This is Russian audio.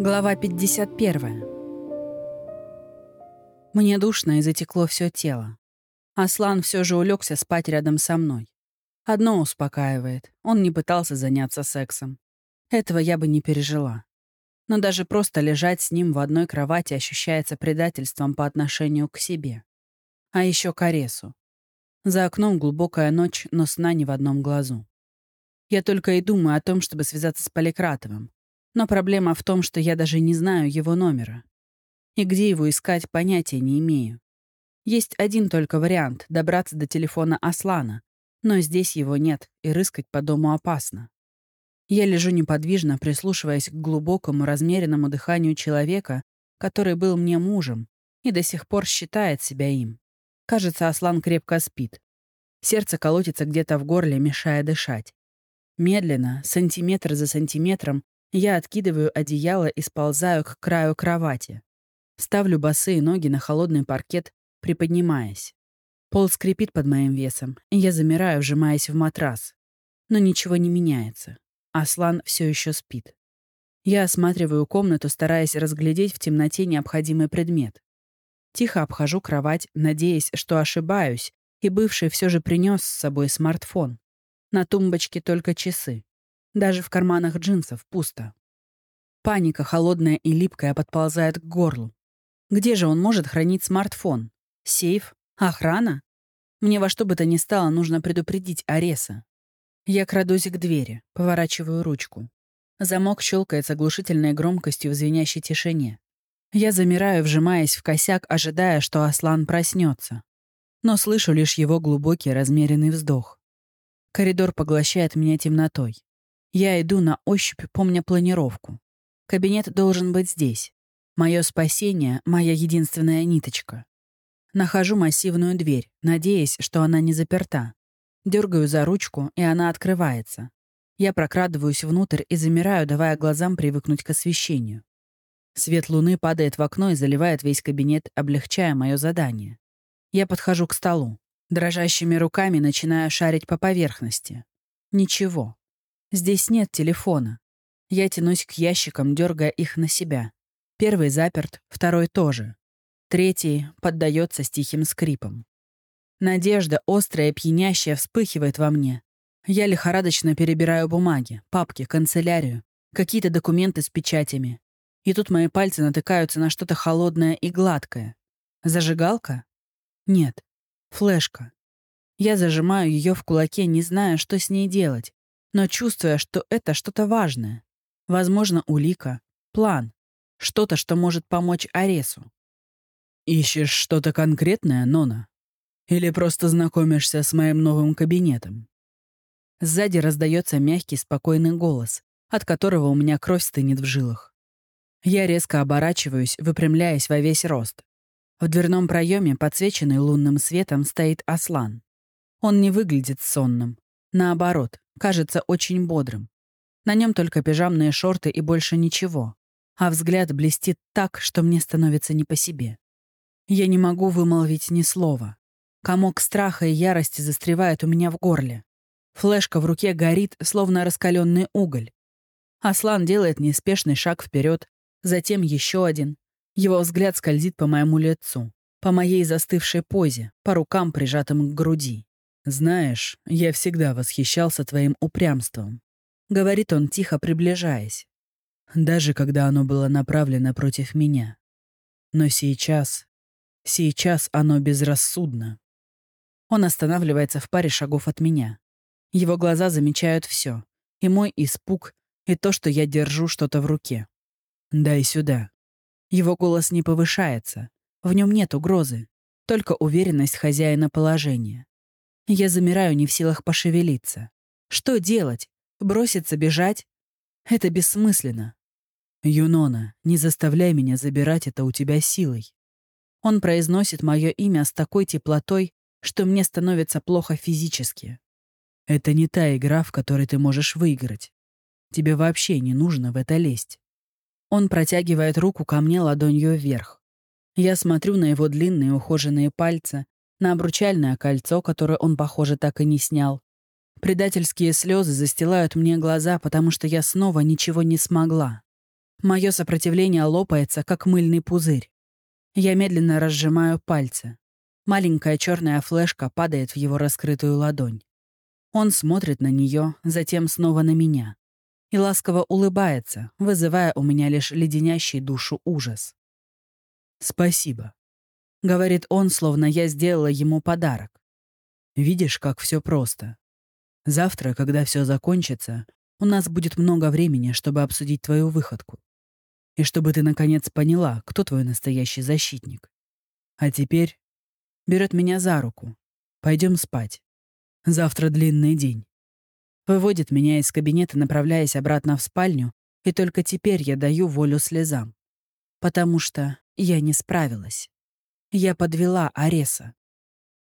Глава 51. Мне душно и затекло все тело. Аслан все же улегся спать рядом со мной. Одно успокаивает. Он не пытался заняться сексом. Этого я бы не пережила. Но даже просто лежать с ним в одной кровати ощущается предательством по отношению к себе. А еще к Аресу. За окном глубокая ночь, но сна ни в одном глазу. Я только и думаю о том, чтобы связаться с Поликратовым. Но проблема в том, что я даже не знаю его номера. И где его искать, понятия не имею. Есть один только вариант — добраться до телефона Аслана. Но здесь его нет, и рыскать по дому опасно. Я лежу неподвижно, прислушиваясь к глубокому, размеренному дыханию человека, который был мне мужем и до сих пор считает себя им. Кажется, Аслан крепко спит. Сердце колотится где-то в горле, мешая дышать. Медленно, сантиметр за сантиметром, я откидываю одеяло и сползаю к краю кровати. Ставлю босые ноги на холодный паркет, приподнимаясь. Пол скрипит под моим весом, и я замираю, вжимаясь в матрас. Но ничего не меняется. Аслан все еще спит. Я осматриваю комнату, стараясь разглядеть в темноте необходимый предмет. Тихо обхожу кровать, надеясь, что ошибаюсь, и бывший все же принес с собой смартфон. На тумбочке только часы. Даже в карманах джинсов пусто. Паника, холодная и липкая, подползает к горлу. Где же он может хранить смартфон? Сейф? Охрана? Мне во что бы то ни стало нужно предупредить Ареса. Я крадусь к двери, поворачиваю ручку. Замок щелкает с оглушительной громкостью в звенящей тишине. Я замираю, вжимаясь в косяк, ожидая, что Аслан проснется. Но слышу лишь его глубокий размеренный вздох. Коридор поглощает меня темнотой. Я иду на ощупь, помня планировку. Кабинет должен быть здесь. Мое спасение — моя единственная ниточка. Нахожу массивную дверь, надеясь, что она не заперта. Дергаю за ручку, и она открывается. Я прокрадываюсь внутрь и замираю, давая глазам привыкнуть к освещению. Свет луны падает в окно и заливает весь кабинет, облегчая мое задание. Я подхожу к столу. Дрожащими руками начинаю шарить по поверхности. Ничего. Здесь нет телефона. Я тянусь к ящикам, дергая их на себя. Первый заперт, второй тоже. Третий поддается с тихим скрипом. Надежда, острая пьянящая, вспыхивает во мне. Я лихорадочно перебираю бумаги, папки, канцелярию, какие-то документы с печатями. И тут мои пальцы натыкаются на что-то холодное и гладкое. Зажигалка? Нет. Флешка. Я зажимаю ее в кулаке, не зная, что с ней делать но чувствуя, что это что-то важное. Возможно, улика, план, что-то, что может помочь Аресу. «Ищешь что-то конкретное, Нона? Или просто знакомишься с моим новым кабинетом?» Сзади раздается мягкий, спокойный голос, от которого у меня кровь стынет в жилах. Я резко оборачиваюсь, выпрямляясь во весь рост. В дверном проеме, подсвеченный лунным светом, стоит Аслан. Он не выглядит сонным. Наоборот, кажется очень бодрым. На нем только пижамные шорты и больше ничего. А взгляд блестит так, что мне становится не по себе. Я не могу вымолвить ни слова. Комок страха и ярости застревает у меня в горле. Флешка в руке горит, словно раскаленный уголь. Аслан делает неспешный шаг вперед, затем еще один. Его взгляд скользит по моему лицу, по моей застывшей позе, по рукам, прижатым к груди. «Знаешь, я всегда восхищался твоим упрямством», — говорит он, тихо приближаясь. «Даже когда оно было направлено против меня. Но сейчас... Сейчас оно безрассудно». Он останавливается в паре шагов от меня. Его глаза замечают все. И мой испуг, и то, что я держу что-то в руке. «Дай сюда». Его голос не повышается. В нем нет угрозы, только уверенность хозяина положения. Я замираю, не в силах пошевелиться. Что делать? Броситься, бежать? Это бессмысленно. «Юнона, не заставляй меня забирать это у тебя силой». Он произносит мое имя с такой теплотой, что мне становится плохо физически. Это не та игра, в которой ты можешь выиграть. Тебе вообще не нужно в это лезть. Он протягивает руку ко мне ладонью вверх. Я смотрю на его длинные ухоженные пальцы, на обручальное кольцо, которое он, похоже, так и не снял. Предательские слезы застилают мне глаза, потому что я снова ничего не смогла. Мое сопротивление лопается, как мыльный пузырь. Я медленно разжимаю пальцы. Маленькая черная флешка падает в его раскрытую ладонь. Он смотрит на нее, затем снова на меня. И ласково улыбается, вызывая у меня лишь леденящий душу ужас. «Спасибо», — говорит он, словно я сделала ему подарок. «Видишь, как все просто. Завтра, когда все закончится, у нас будет много времени, чтобы обсудить твою выходку. И чтобы ты, наконец, поняла, кто твой настоящий защитник. А теперь берет меня за руку. Пойдем спать. Завтра длинный день. Выводит меня из кабинета, направляясь обратно в спальню, и только теперь я даю волю слезам. Потому что я не справилась. Я подвела Ареса.